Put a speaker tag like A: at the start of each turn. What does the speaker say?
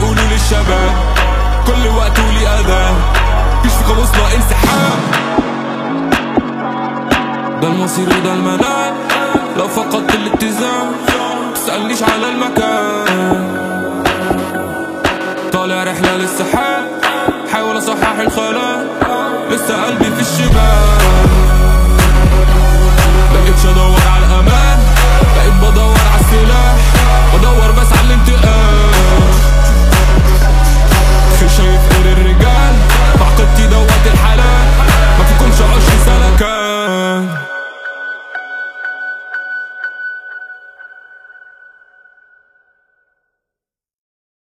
A: بيقولوا للشباب كل وقت ولي اذان فيش في قاموسنا انسحاب. ده المصير وده المنال. لو فقدت الاتزان تسألنيش على المكان. طالع رحلة للسحاب. حاول أصحح الخلل لسه قلبي في الشباك